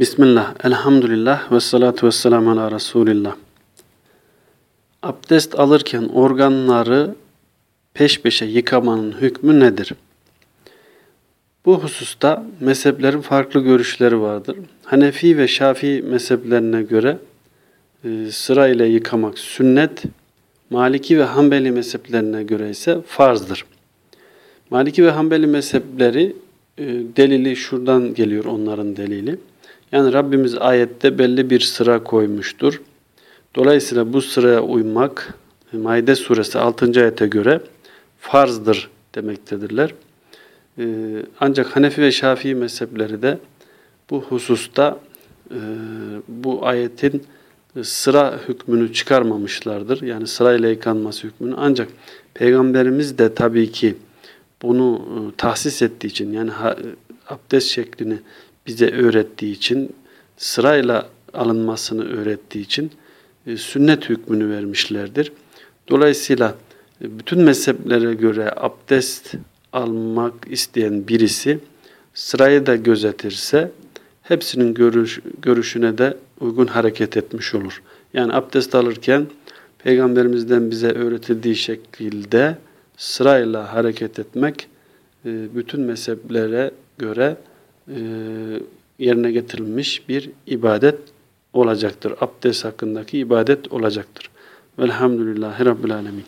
Bismillah, elhamdülillah ve salatu ve selamu ala Resulillah. Abdest alırken organları peş peşe yıkamanın hükmü nedir? Bu hususta mezheplerin farklı görüşleri vardır. Hanefi ve Şafii mezheplerine göre e, sırayla yıkamak sünnet, Maliki ve Hanbeli mezheplerine göre ise farzdır. Maliki ve Hanbeli mezhepleri delili şuradan geliyor onların delili. Yani Rabbimiz ayette belli bir sıra koymuştur. Dolayısıyla bu sıraya uymak Maide suresi 6. ayete göre farzdır demektedirler. Ee, ancak Hanefi ve Şafii mezhepleri de bu hususta e, bu ayetin sıra hükmünü çıkarmamışlardır. Yani sırayla yıkanması hükmünü. Ancak Peygamberimiz de tabii ki bunu e, tahsis ettiği için yani abdest şeklini bize öğrettiği için, sırayla alınmasını öğrettiği için e, sünnet hükmünü vermişlerdir. Dolayısıyla e, bütün mezheplere göre abdest almak isteyen birisi sırayı da gözetirse hepsinin görüş, görüşüne de uygun hareket etmiş olur. Yani abdest alırken Peygamberimizden bize öğretildiği şekilde sırayla hareket etmek e, bütün mezheplere göre e, yerine getirilmiş bir ibadet olacaktır. Abdest hakkındaki ibadet olacaktır. Velhamdülillahi Rabbil Alemin.